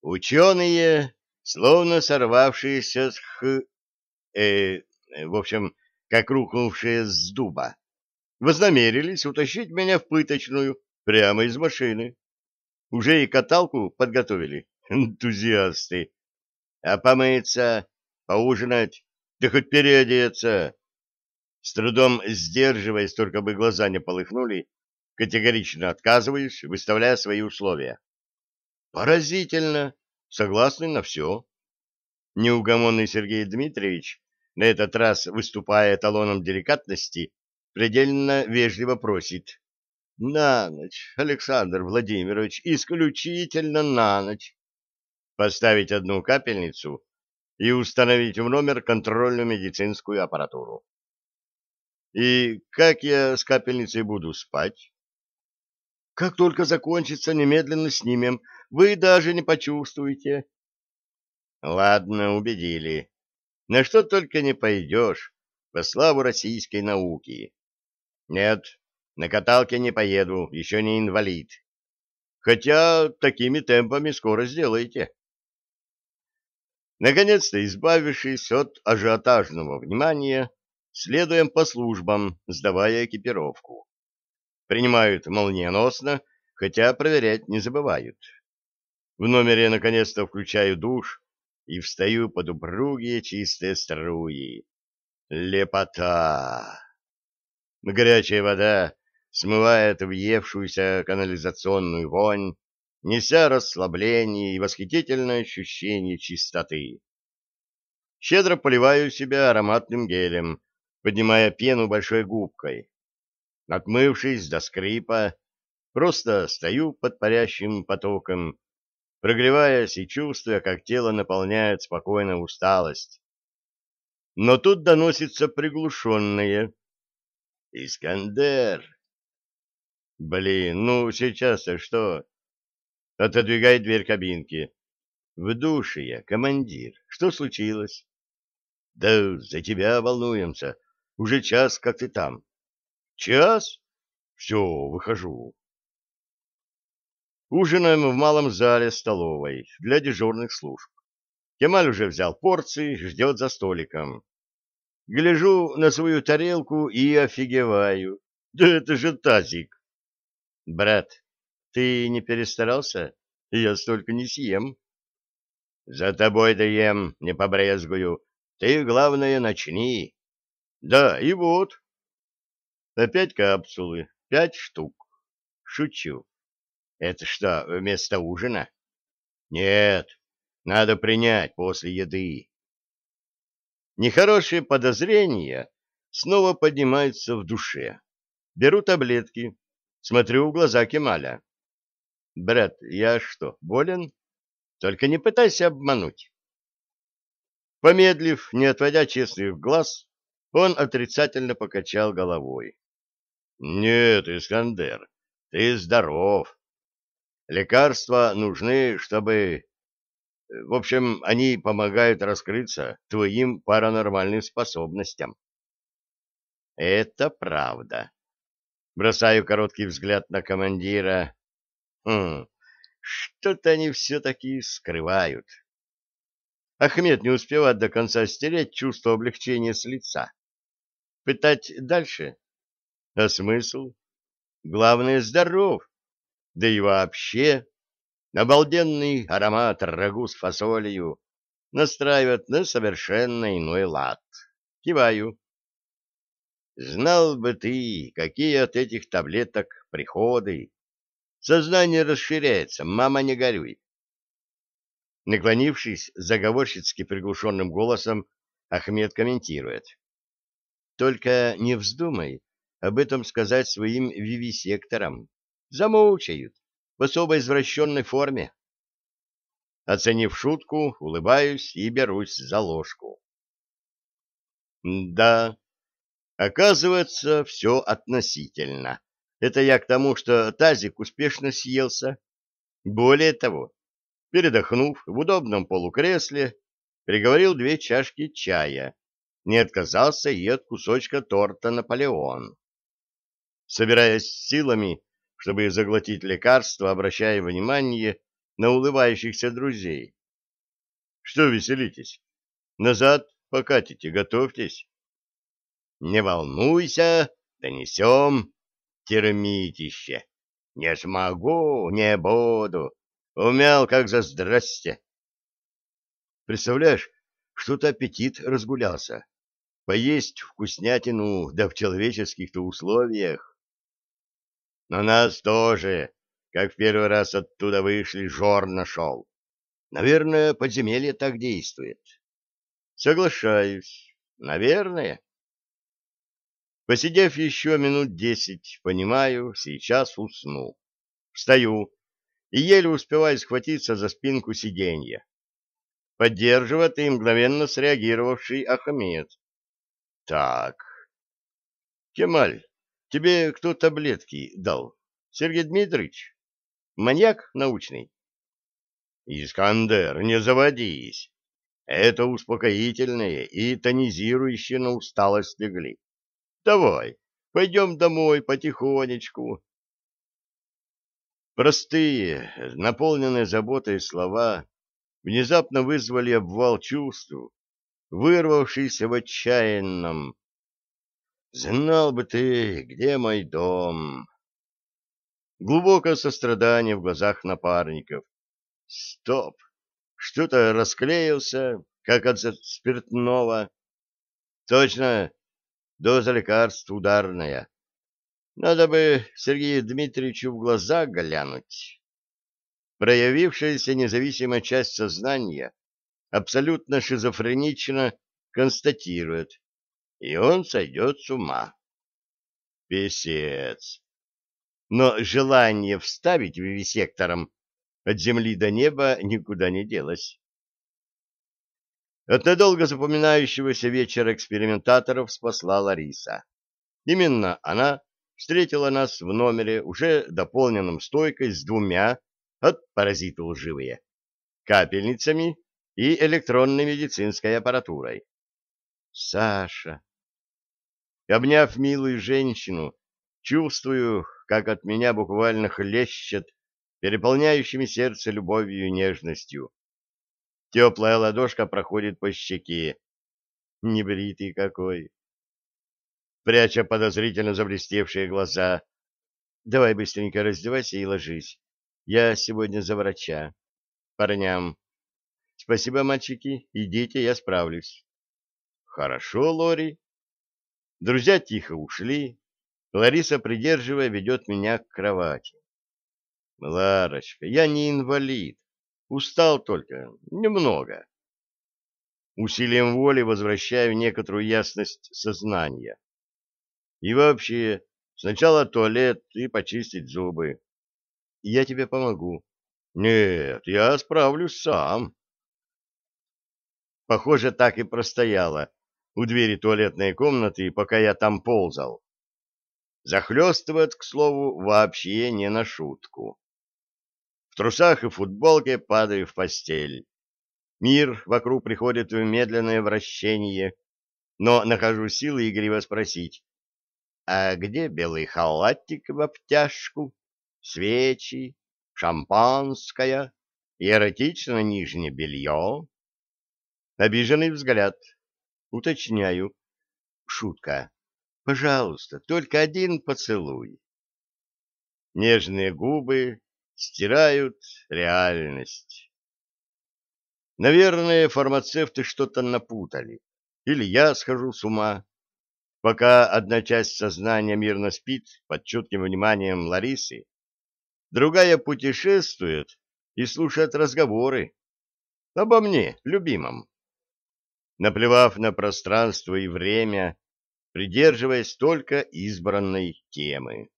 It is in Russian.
Ученые, словно сорвавшиеся с х... Э, в общем, как рухнувшие с дуба, вознамерились утащить меня в пыточную прямо из машины. Уже и каталку подготовили. Энтузиасты. А помыться, поужинать, да хоть переодеться. С трудом сдерживаясь, только бы глаза не полыхнули, категорично отказываюсь, выставляя свои условия. Поразительно, согласны на все. Неугомонный Сергей Дмитриевич, на этот раз выступая эталоном деликатности, предельно вежливо просит. На ночь, Александр Владимирович, исключительно на ночь. Поставить одну капельницу и установить в номер контрольную медицинскую аппаратуру. И как я с капельницей буду спать? Как только закончится, немедленно снимем. Вы даже не почувствуете. Ладно, убедили. На что только не пойдешь, по славу российской науки. Нет, на каталке не поеду, еще не инвалид. Хотя такими темпами скоро сделаете. Наконец-то, избавившись от ажиотажного внимания, следуем по службам, сдавая экипировку. Принимают молниеносно, хотя проверять не забывают. В номере наконец-то включаю душ и встаю под упругие чистые струи. Лепота! Горячая вода смывает въевшуюся канализационную вонь, неся расслабление и восхитительное ощущение чистоты. Щедро поливаю себя ароматным гелем, поднимая пену большой губкой. Отмывшись до скрипа, просто стою под парящим потоком, прогреваясь и чувствуя, как тело наполняет спокойная усталость. Но тут доносится приглушенное «Искандер!» «Блин, ну сейчас-то что?» Отодвигает дверь кабинки. В душе я, командир. Что случилось? Да за тебя волнуемся. Уже час, как ты там. Час? Все, выхожу. Ужинаем в малом зале столовой для дежурных служб. Кемаль уже взял порции, ждет за столиком. Гляжу на свою тарелку и офигеваю. Да это же тазик. Брат, ты не перестарался? Я столько не съем. За тобой-то ем, не побрезгую. Ты, главное, начни. Да, и вот. Опять капсулы. Пять штук. Шучу. Это что, вместо ужина? Нет, надо принять после еды. Нехорошие подозрения снова поднимаются в душе. Беру таблетки, смотрю в глаза Кемаля. Брат, я что, болен? Только не пытайся обмануть. Помедлив, не отводя честных глаз, он отрицательно покачал головой. Нет, Искандер, ты здоров. Лекарства нужны, чтобы... В общем, они помогают раскрыться твоим паранормальным способностям. Это правда. Бросаю короткий взгляд на командира, Хм, что-то они все-таки скрывают. Ахмед не успевает до конца стереть чувство облегчения с лица. Пытать дальше? А смысл? Главное, здоров. Да и вообще, обалденный аромат рагу с фасолью настраивает на совершенно иной лад. Киваю. Знал бы ты, какие от этих таблеток приходы. Сознание расширяется, мама, не горюй. Наклонившись, заговорщицки приглушенным голосом, Ахмед комментирует. Только не вздумай об этом сказать своим вивисекторам. Замолчают в особо извращенной форме. Оценив шутку, улыбаюсь и берусь за ложку. Да, оказывается, все относительно. Это я к тому, что тазик успешно съелся. Более того, передохнув в удобном полукресле, приговорил две чашки чая, не отказался и от кусочка торта «Наполеон». Собираясь силами, чтобы заглотить лекарство, обращая внимание на улыбающихся друзей. Что веселитесь? Назад покатите, готовьтесь. Не волнуйся, донесем, термитище. Не смогу, не буду. Умял, как за здрасте. Представляешь, что-то аппетит разгулялся. Поесть вкуснятину, да в человеческих-то условиях. На нас тоже, как в первый раз оттуда вышли, жор нашел. Наверное, подземелье так действует. Соглашаюсь. Наверное. Посидев еще минут десять, понимаю, сейчас усну. Встаю и еле успеваю схватиться за спинку сиденья. Поддерживает и мгновенно среагировавший Ахмед. Так. Кемаль, тебе кто таблетки дал? Сергей Дмитриевич? Маньяк научный? Искандер, не заводись. Это успокоительное и тонизирующее на усталость легли. Давай, пойдем домой потихонечку. Простые, наполненные заботой слова внезапно вызвали обвал чувств, вырвавшийся в отчаянном. «Знал бы ты, где мой дом!» Глубокое сострадание в глазах напарников. «Стоп! Что-то расклеился, как от спиртного. Точно, Доза лекарств ударная. Надо бы Сергею Дмитриевичу в глаза глянуть. Проявившаяся независимая часть сознания абсолютно шизофренично констатирует, и он сойдет с ума. Песец. Но желание вставить вивисектором от земли до неба никуда не делось. От надолго запоминающегося вечера экспериментаторов спасла Лариса. Именно она встретила нас в номере, уже дополненном стойкой с двумя, от паразиты лживые, капельницами и электронной медицинской аппаратурой. Саша. Обняв милую женщину, чувствую, как от меня буквально хлещет переполняющими сердце любовью и нежностью. Теплая ладошка проходит по щеке. Небритый какой. Пряча подозрительно заблестевшие глаза. Давай быстренько раздевайся и ложись. Я сегодня за врача. Парням. Спасибо, мальчики. Идите, я справлюсь. Хорошо, Лори. Друзья тихо ушли. Лариса, придерживая, ведет меня к кровати. Ларочка, я не инвалид. Устал только, немного. Усилием воли возвращаю некоторую ясность сознания. И вообще, сначала туалет и почистить зубы. Я тебе помогу. Нет, я справлюсь сам. Похоже, так и простояла у двери туалетной комнаты, пока я там ползал. Захлестывает, к слову, вообще не на шутку трусах и футболке падаю в постель. Мир вокруг приходит в медленное вращение, но нахожу силы игриво спросить, а где белый халатик в обтяжку, свечи, шампанское эротично нижнее белье? Обиженный взгляд. Уточняю. Шутка. Пожалуйста, только один поцелуй. Нежные губы стирают реальность. Наверное, фармацевты что-то напутали. Или я схожу с ума. Пока одна часть сознания мирно спит под чутким вниманием Ларисы, другая путешествует и слушает разговоры обо мне, любимом. Наплевав на пространство и время, придерживаясь только избранной темы.